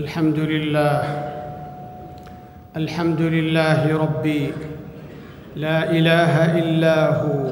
الحمد لله. الحمد لله ربي. لا إله إلا هو.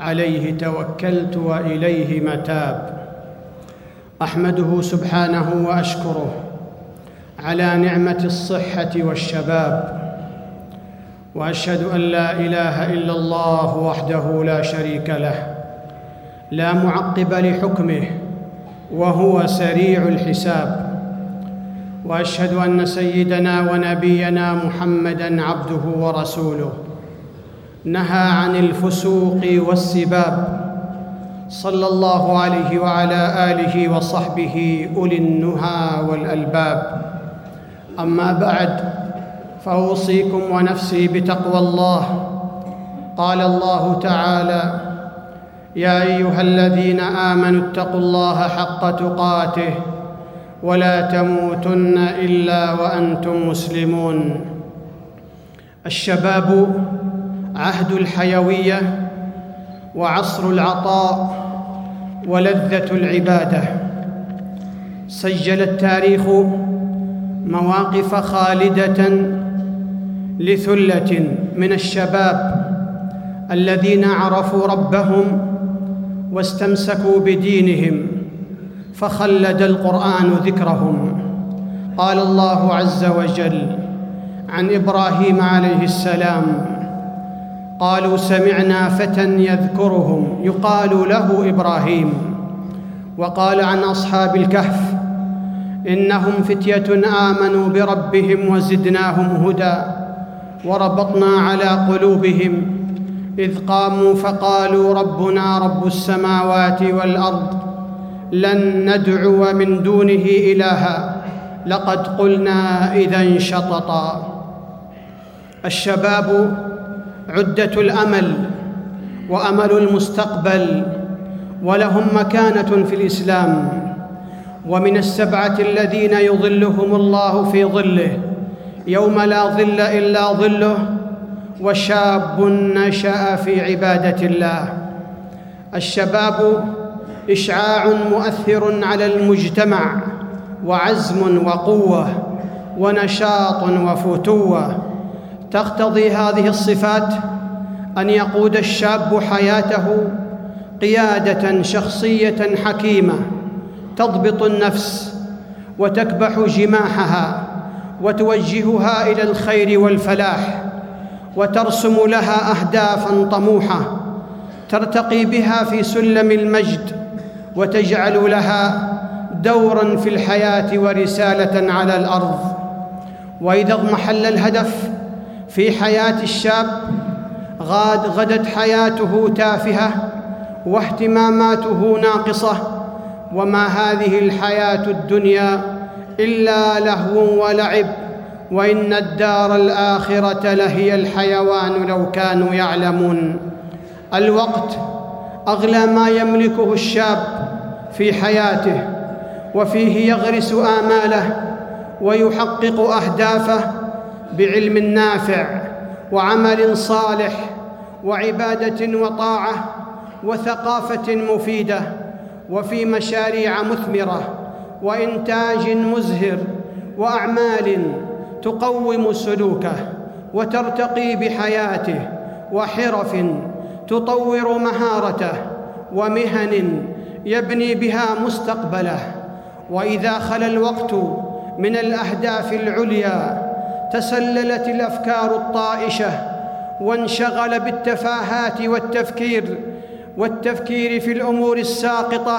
عليه توكلت وإليه متاب. أحمده سبحانه وأشكره على نعمة الصحة والشباب. وأشهد أن لا إله إلا الله وحده لا شريك له. لا معقب لحكمه وهو سريع الحساب. وأشهد أن سيدنا ونبينا محمدا عبده ورسوله. نهى عن الفسوق والسباب. صلى الله عليه وعلى آله وصحبه أولي النهى والألباب. أما بعد فأوصيكم ونفسي بتقوى الله. قال الله تعالى يا أيها الذين آمنوا اتقوا الله حق تقاته ولا تموتن إلا وأنتم مسلمون. الشباب عهد الحيوية وعصر العطاء ولذة العبادة. سجل التاريخ مواقف خالدة لثلة من الشباب الذين عرفوا ربهم واستمسكوا بدينهم. فخلد القرآن ذكرهم. قال الله عز وجل عن إبراهيم عليه السلام قالوا سمعنا فتى يذكرهم يقال له إبراهيم. وقال عن أصحاب الكهف إنهم فتية آمنوا بربهم وزدناهم هدى وربطنا على قلوبهم إذ قاموا فقالوا ربنا رب السماوات والأرض لن ندعو من دونه إلها. لقد قلنا إذا شططا الشباب عدة الأمل وأمل المستقبل ولهم مكانة في الإسلام. ومن السبعة الذين يظلهم الله في ظله يوم لا ظل إلا ظله وشاب نشأ في عبادة الله. الشباب إشعاع مؤثر على المجتمع وعزم وقوة ونشاط وفتوة. تقتضي هذه الصفات أن يقود الشاب حياته قيادة شخصية حكيمة تضبط النفس وتكبح جماحها وتوجهها إلى الخير والفلاح وترسم لها اهدافا طموحة ترتقي بها في سلم المجد وتجعل لها دورا في الحياة ورسالة على الأرض. وإذا اضمحل الهدف في حياة الشاب غاد غدت حياته تافهة واهتماماته ناقصة. وما هذه الحياة الدنيا إلا لهو ولعب وإن الدار الآخرة لهي الحيوان لو كانوا يعلمون. الوقت أغلى ما يملكه الشاب في حياته وفيه يغرس آماله ويحقق أهدافه بعلم نافع وعمل صالح وعبادة وطاعة وثقافة مفيدة وفي مشاريع مثمرة وإنتاج مزهر وأعمال تقوم سلوكه وترتقي بحياته وحرف تطور مهارته ومهن يبني بها مستقبله. وإذا خلا الوقت من الأهداف العليا تسللت الأفكار الطائشة وانشغل بالتفاهات والتفكير والتفكير في الأمور الساقطة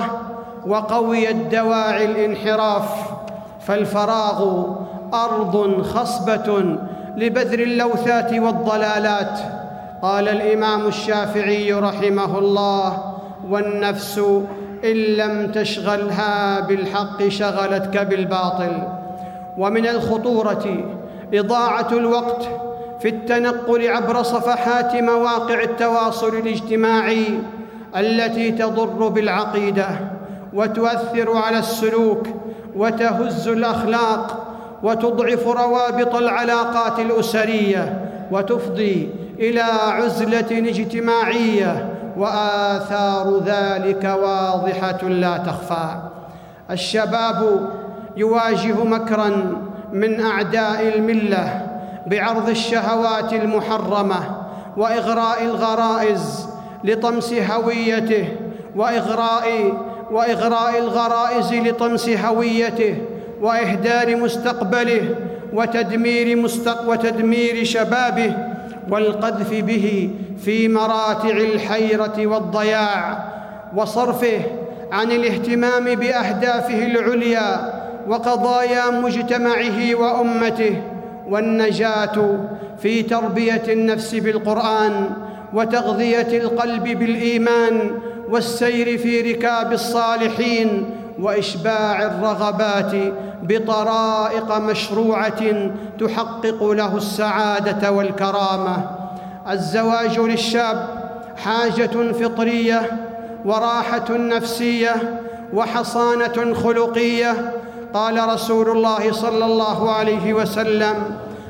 وقويت دواعي الانحراف. فالفراغ أرض خصبة لبذر اللوثات والضلالات. قال الإمام الشافعي رحمه الله والنفس إن لم تشغلها بالحق شغلتك بالباطل. ومن الخطورة إضاعة الوقت في التنقل عبر صفحات مواقع التواصل الاجتماعي التي تضر بالعقيدة وتؤثر على السلوك وتهز الأخلاق وتضعف روابط العلاقات الأسرية. وتفضي إلى عزلة اجتماعية وآثار ذلك واضحة لا تخفى. الشباب يواجه مكرا من أعداء الملة بعرض الشهوات المحرمة وإغراء الغرائز لطمس هويته وإغراء وإغراء الغرائز لطمس هويته وإهدار مستقبله وتدمير مستق وتدمير شبابه والقذف به في مراتع الحيرة والضياع وصرفه عن الاهتمام بأهدافه العليا وقضايا مجتمعه وأمته والنجاة في تربية النفس بالقرآن وتغذية القلب بالإيمان والسير في ركاب الصالحين وإشباع الرغبات بطرائق مشروعة تحقق له السعادة والكرامة. الزواج للشاب حاجة فطرية وراحة نفسية وحصانة خلقية. قال رسول الله صلى الله عليه وسلم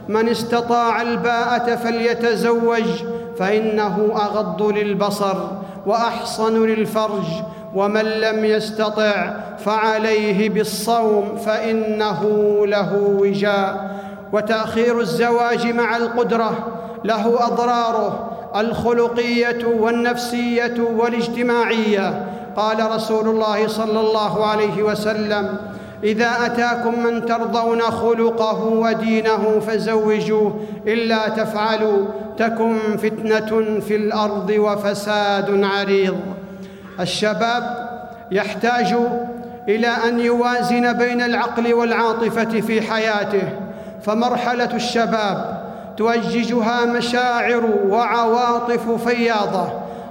من استطاع الباءة فليتزوج فإنه أغض للبصر وأحصن للفرج ومن لم يستطع فعليه بالصوم فإنه له وجاء. وتأخير الزواج مع القدرة له أضراره الخلقية والنفسية والاجتماعية. قال رسول الله صلى الله عليه وسلم إذا أتاكم من ترضون خلقه ودينه فزوجوه إلا تفعلوا تكن فتنة في الأرض وفساد عريض. الشباب يحتاج إلى أن يوازن بين العقل والعاطفة في حياته فمرحلة الشباب توججها مشاعر وعواطف فياضة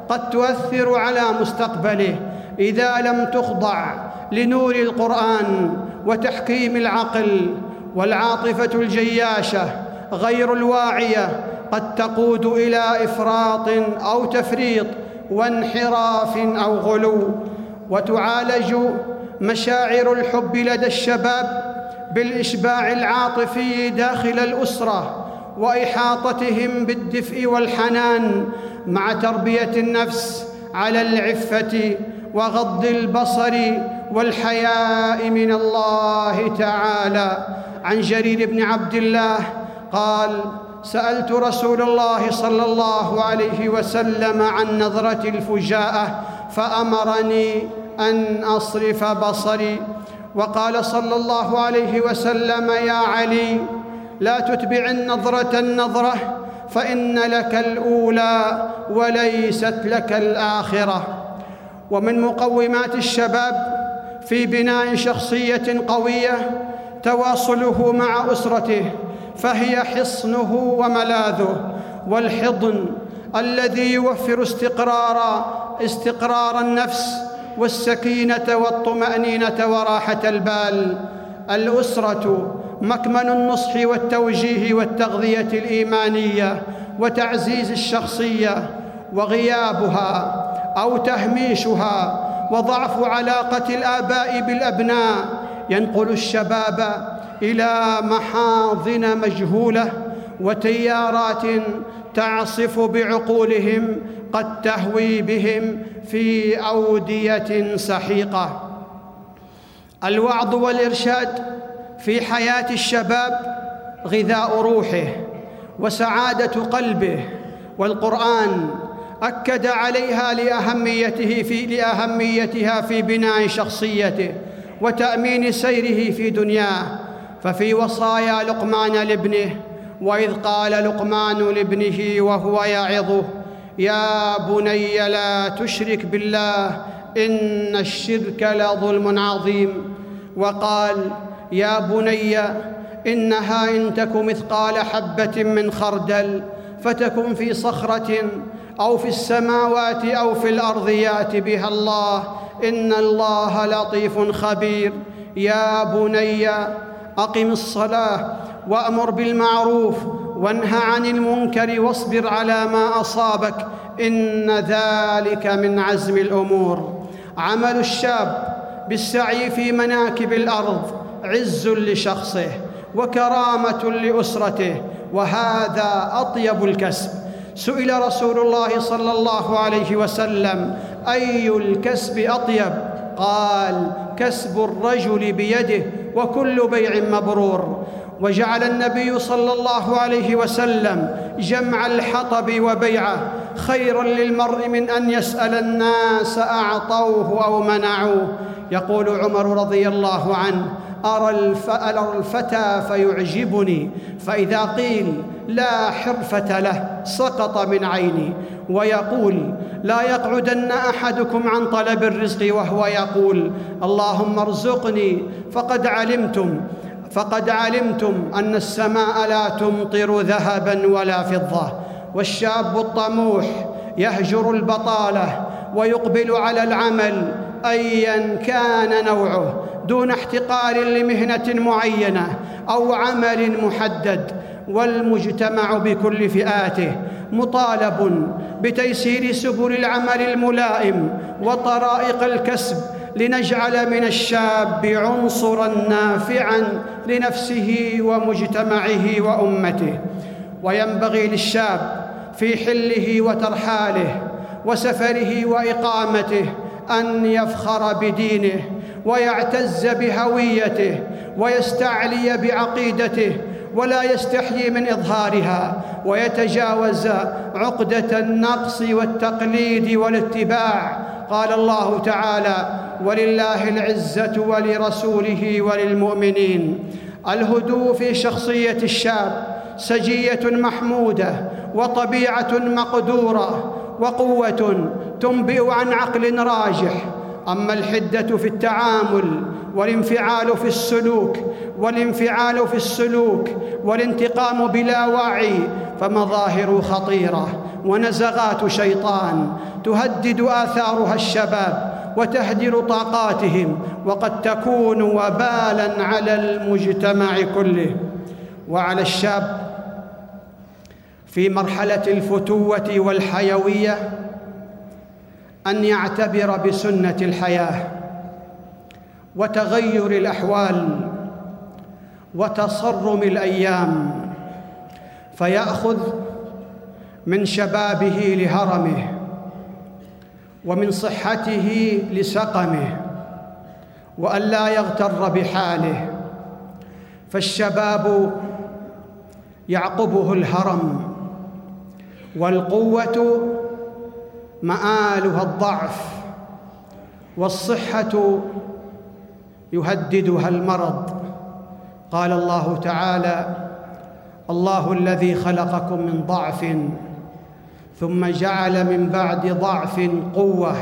قد تؤثر على مستقبله إذا لم تخضع لنور القرآن وتحكيم العقل والعاطفة الجياشة غير الواعية قد تقود إلى إفراط أو تفريط وانحراف أو غلو وتعالج مشاعر الحب لدى الشباب بالإشباع العاطفي داخل الأسرة وإحاطتهم بالدفء والحنان مع تربية النفس على العفة وغض البصر والحياء من الله تعالى. عن جرير بن عبد الله قال سألت رسول الله صلى الله عليه وسلم عن نظرة الفجاءة فأمرني أن أصرف بصري. وقال صلى الله عليه وسلم يا علي لا تتبع النظرة النظرة فإن لك الأولى وليست لك الآخرة. ومن مقومات الشباب في بناء شخصية قوية تواصله مع أسرته. فهي حصنه وملاذه والحضن الذي يوفر استقرار استقرار النفس والسكينة والطمأنينة وراحة البال. الأسرة مكمن النصح والتوجيه والتغذية الإيمانية وتعزيز الشخصية وغيابها أو تهميشها وضعف علاقة الآباء بالأبناء ينقل الشباب إلى محاضن مجهولة وتيارات تعصف بعقولهم قد تهوي بهم في أودية سحيقة. الوعظ والإرشاد في حياة الشباب غذاء روحه وسعادة قلبه والقرآن أكد عليها لأهميته في لأهميتها في بناء شخصيته. وتأمين سيره في دنياه. ففي وصايا لقمان لابنه وإذ قال لقمان لابنه وهو يعظه يا بني لا تشرك بالله إن الشرك لظلم عظيم. وقال يا بني إنها إن تك مثقال حبة من خردل فتكن في صخرة أو في السماوات أو في الأرض يات بها الله إن الله لطيف خبير. يا بني أقم الصلاة وأمر بالمعروف وانه عن المنكر واصبر على ما أصابك إن ذلك من عزم الأمور. عمل الشاب بالسعي في مناكب الأرض عز لشخصه وكرامة لأسرته وهذا أطيب الكسب. سئل رسول الله صلى الله عليه وسلم أي الكسب أطيب؟ قال كسب الرجل بيده وكل بيع مبرور. وجعل النبي صلى الله عليه وسلم جمع الحطب وبيعه خيرا للمرء من أن يسأل الناس أعطوه أو منعوه. يقول عمر رضي الله عنه أرى الفتى فيعجبني فإذا قيل لا حرفة له سقط من عيني ويقول لا يقعدن أحدكم عن طلب الرزق وهو يقول اللهم ارزقني فقد علمتم فقد علمتم أن السماء لا تمطر ذهبا ولا فضة والشاب الطموح يهجر البطالة ويقبل على العمل أيا كان نوعه. دون احتقار لمهنة معينة أو عمل محدد والمجتمع بكل فئاته مطالب بتيسير سبل العمل الملائم وطرائق الكسب لنجعل من الشاب عنصرا نافعا لنفسه ومجتمعه وأمته. وينبغي للشاب في حله وترحاله وسفره وإقامته أن يفخر بدينه ويعتز بهويته ويستعلي بعقيدته ولا يستحيي من إظهارها ويتجاوز عقدة النقص والتقليد والاتباع. قال الله تعالى ولله العزة ولرسوله وللمؤمنين. الهدوء في شخصية الشاب سجية محمودة وطبيعة مقدورة وقوة تنبئ عن عقل راجح أما الحدة في التعامل والانفعال في السلوك والانفعال في السلوك والانتقام بلا وعي فمظاهر خطيرة ونزغات شيطان تهدد آثارها الشباب وتهدر طاقاتهم وقد تكون وبالا على المجتمع كله. وعلى الشاب في مرحلة الفتوة والحيوية أن يعتبر بسنة الحياة وتغير الأحوال وتصرم الأيام فيأخذ من شبابه لهرمه ومن صحته لسقمه وأن لا يغتر بحاله فالشباب يعقبه الهرم والقوة مآلها الضعف والصحة يهددها المرض. قال الله تعالى الله الذي خلقكم من ضعف ثم جعل من بعد ضعف قوة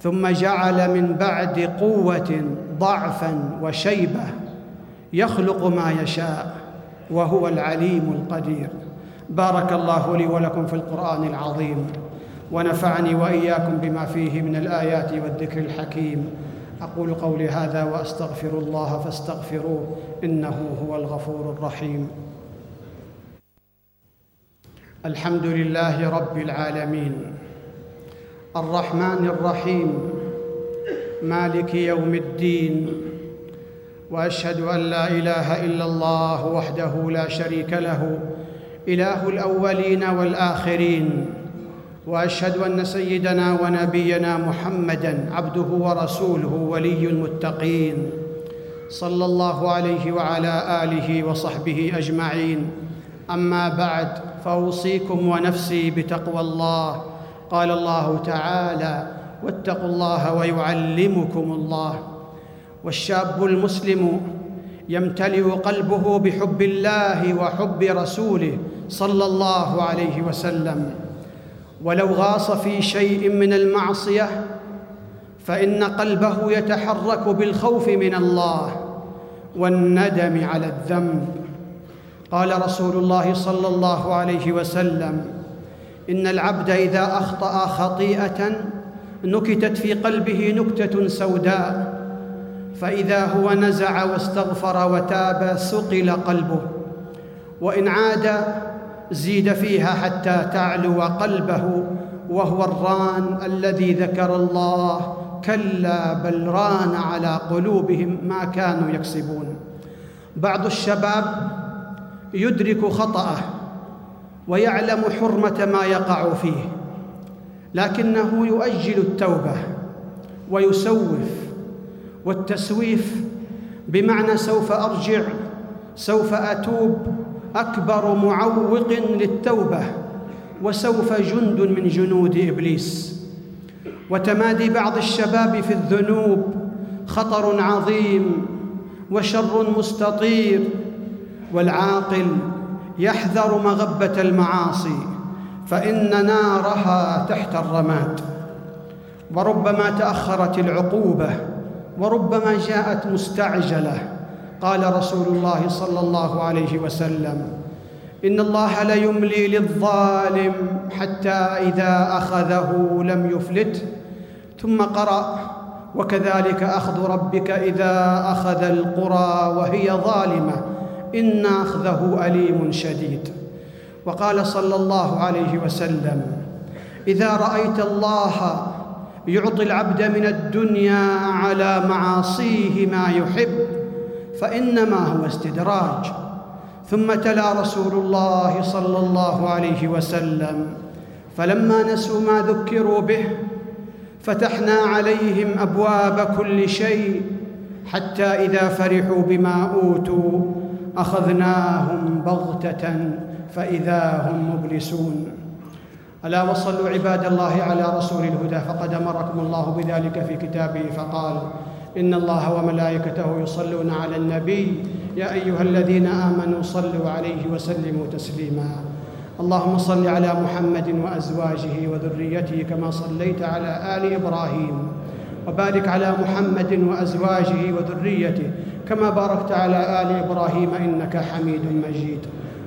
ثم جعل من بعد قوة ضعفا وشيبة يخلق ما يشاء وهو العليم القدير. بارك الله لي ولكم في القرآن العظيم. ونفعني وإياكم بما فيه من الآيات والذكر الحكيم. أقول قولي هذا وأستغفر الله فاستغفروه إنه هو الغفور الرحيم. الحمد لله رب العالمين. الرحمن الرحيم. مالك يوم الدين. وأشهد أن لا إله إلا الله وحده لا شريك له. إله الأولين والآخرين. وأشهد أن سيدنا ونبينا محمدا عبده ورسوله ولي المتقين. صلى الله عليه وعلى آله وصحبه أجمعين. أما بعد فأوصيكم ونفسي بتقوى الله. قال الله تعالى واتقوا الله ويعلمكم الله. والشاب المسلم يمتلئ قلبه بحب الله وحب رسوله صلى الله عليه وسلم. ولو غاص في شيء من المعصية فإن قلبه يتحرك بالخوف من الله والندم على الذنب. قال رسول الله صلى الله عليه وسلم إن العبد إذا أخطأ خطيئة نكتت في قلبه نكتة سوداء فإذا هو نزع واستغفر وتاب سقل قلبه. وإن عاد زيد فيها حتى تعلو قلبه وهو الران الذي ذكر الله. كلا بل ران على قلوبهم ما كانوا يكسبون. بعض الشباب يدرك خطأه ويعلم حرمة ما يقع فيه لكنه يؤجل التوبة ويسوف. والتسويف بمعنى سوف أرجع سوف أتوب أكبر معوق للتوبة وسوف جند من جنود إبليس. وتمادي بعض الشباب في الذنوب خطر عظيم وشر مستطير. والعاقل يحذر مغبة المعاصي فإن نارها تحت الرماد. وربما تأخرت العقوبة وربما جاءت مستعجلة. قال رسول الله صلى الله عليه وسلم إن الله ليملي للظالم حتى إذا أخذه لم يفلته ثم قرأ وكذلك أخذ ربك إذا أخذ القرى وهي ظالمة إن أخذه أليم شديد. وقال صلى الله عليه وسلم إذا رأيت الله يعطي العبد من الدنيا على معاصيه ما يحب فإنما هو استدراج. ثم تلا رسول الله صلى الله عليه وسلم. فلما نسوا ما ذكروا به فتحنا عليهم أبواب كل شيء حتى إذا فرحوا بما أوتوا أخذناهم بغتة فإذا هم مبلسون. ألا وصلوا عباد الله على رسول الهدى فقد أمركم الله بذلك في كتابه فقال إن الله وملائكته يصلون على النبي. يا أيها الذين آمنوا صلوا عليه وسلموا تسليما. اللهم صل على محمد وأزواجه وذريته كما صليت على آل إبراهيم. وبارك على محمد وأزواجه وذريته كما باركت على آل إبراهيم إنك حميد مجيد.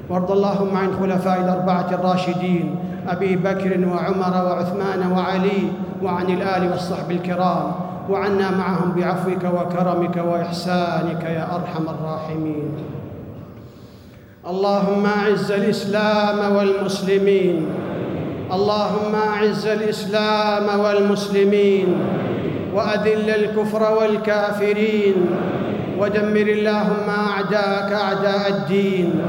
وارض اللهم عن الخلفاء الأربعة الراشدين أبي بكر وعمر وعثمان وعلي وعن الآل والصحب الكرام. وعنا معهم بعفوك وكرمك وإحسانك يا أرحم الراحمين. اللهم أعز الإسلام والمسلمين. اللهم أعز الإسلام والمسلمين. وأذل الكفر والكافرين. ودمر اللهم أعداءك أعداء الدين.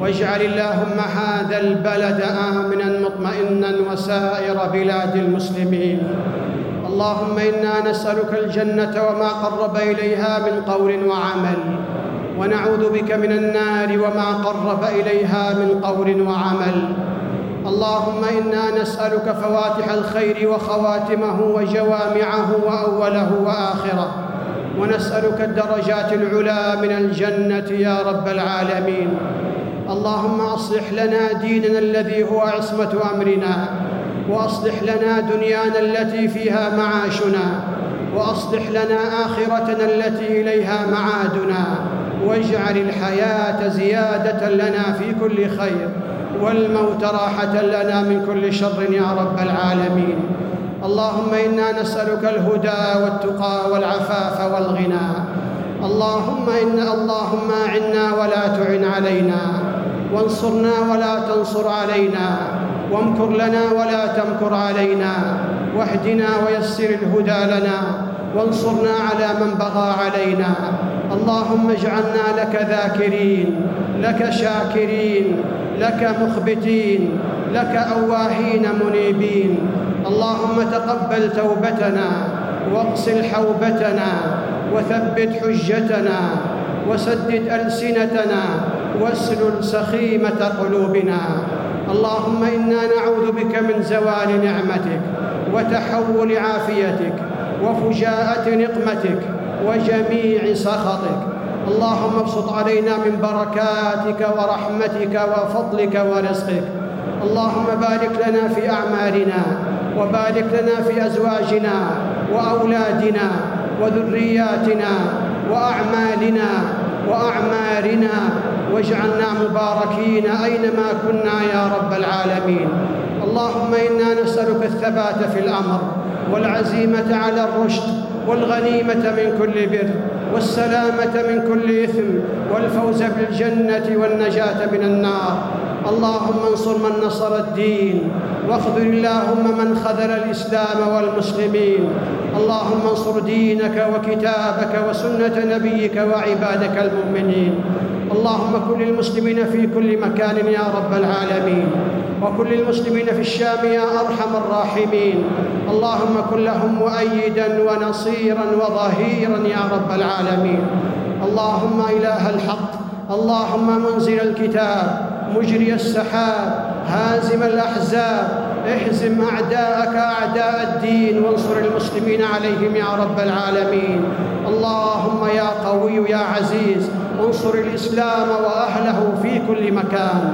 واجعل اللهم هذا البلد آمنا مطمئنا وسائر بلاد المسلمين. اللهم إنا نسألك الجنة وما قرب إليها من قول وعمل ونعوذ بك من النار وما قرب إليها من قول وعمل. اللهم إنا نسألك فواتح الخير وخواتمه وجوامعه وأوله وآخره ونسألك الدرجات العلى من الجنة يا رب العالمين. اللهم أصلح لنا ديننا الذي هو عصمة أمرنا وأصلح لنا دنيانا التي فيها معاشنا وأصلح لنا آخرتنا التي إليها معادنا واجعل الحياة زيادة لنا في كل خير والموت راحة لنا من كل شر يا رب العالمين. اللهم إنا نسألك الهدى والتقى والعفاف والغنى. اللهم إن اللهم أعنا ولا تعن علينا وانصرنا ولا تنصر علينا. وامكر لنا ولا تمكر علينا. واهدنا ويسر الهدى لنا. وانصرنا على من بغى علينا. اللهم اجعلنا لك ذاكرين لك شاكرين لك مخبتين لك أواهين منيبين. اللهم تقبل توبتنا واغسل حوبتنا وثبت حجتنا وسدد ألسنتنا واسلل سخيمة قلوبنا. اللهم إنا نعوذ بك من زوال نعمتك وتحول عافيتك وفجاءة نقمتك وجميع سخطك. اللهم ابسط علينا من بركاتك ورحمتك وفضلك ورزقك. اللهم بارك لنا في أعمالنا وبارك لنا في أزواجنا وأولادنا وذرياتنا وأعمالنا وأعمارنا واجعلنا مباركين أينما كنا يا رب العالمين. اللهم إنا نسألك الثبات في الأمر والعزيمة على الرشد والغنيمة من كل بر والسلامة من كل إثم والفوز بالجنة والنجاة من النار. اللهم انصر من نصر الدين واخذل اللهم من خذل الإسلام والمسلمين. اللهم انصر دينك وكتابك وسنة نبيك وعبادك المؤمنين. اللهم كن للمسلمين في كل مكان يا رب العالمين وكل المسلمين في الشام يا أرحم الراحمين. اللهم كن لهم مؤيدا ونصيرا وظهيرا يا رب العالمين. اللهم إله الحق اللهم منزل الكتاب مجري السحاب هازم الأحزاب اهزم أعداءك أعداء الدين وانصر المسلمين عليهم يا رب العالمين. اللهم يا قوي يا عزيز انصر الإسلام وأهله في كل مكان.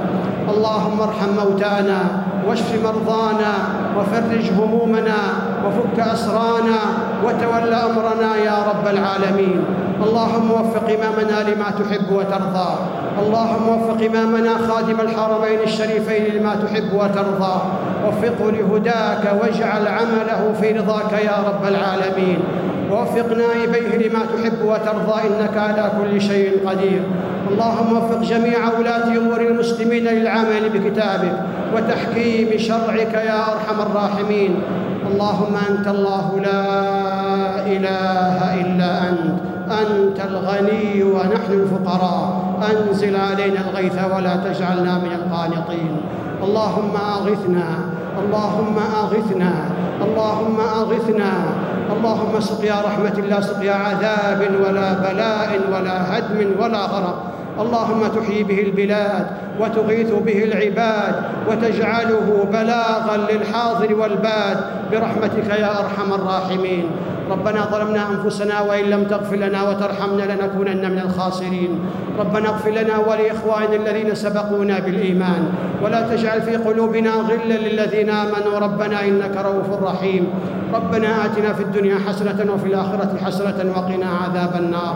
اللهم ارحم موتانا واشف مرضانا وفرج همومنا وفك أسرانا وتول أمرنا يا رب العالمين. اللهم وفق إمامنا لما تحب وترضى. اللهم وفق إمامنا خادم الحرمين الشريفين لما تحب وترضى. وفقه لهداك واجعل عمله في رضاك يا رب العالمين. ووفق نائبيه لما تحب وترضى إنك على كل شيء قدير. اللهم وفق جميع ولاة أمور المسلمين للعمل بكتابك وتحكيم شرعك يا أرحم الراحمين. اللهم أنت الله لا إله إلا أنت أنت الغني ونحن الفقراء. أنزل علينا الغيث ولا تجعلنا من القانطين. اللهم أغثنا اللهم أغثنا اللهم أغثنا. اللهم سقيا رحمة لا سقيا عذاب ولا بلاء ولا هدم ولا غرق. اللهم تحيي به البلاد وتغيث به العباد وتجعله بلاغا للحاضر والباد. برحمتك يا أرحم الراحمين. ربنا ظلمنا أنفسنا وإن لم تغفر لنا وترحمنا لنكونن من الخاسرين. ربنا اغفر لنا ولإخواننا الذين سبقونا بالإيمان. ولا تجعل في قلوبنا غلا للذين آمنوا. ربنا إنك رؤوف رحيم. ربنا آتنا في الدنيا حسنة وفي الآخرة حسنة وقنا عذاب النار.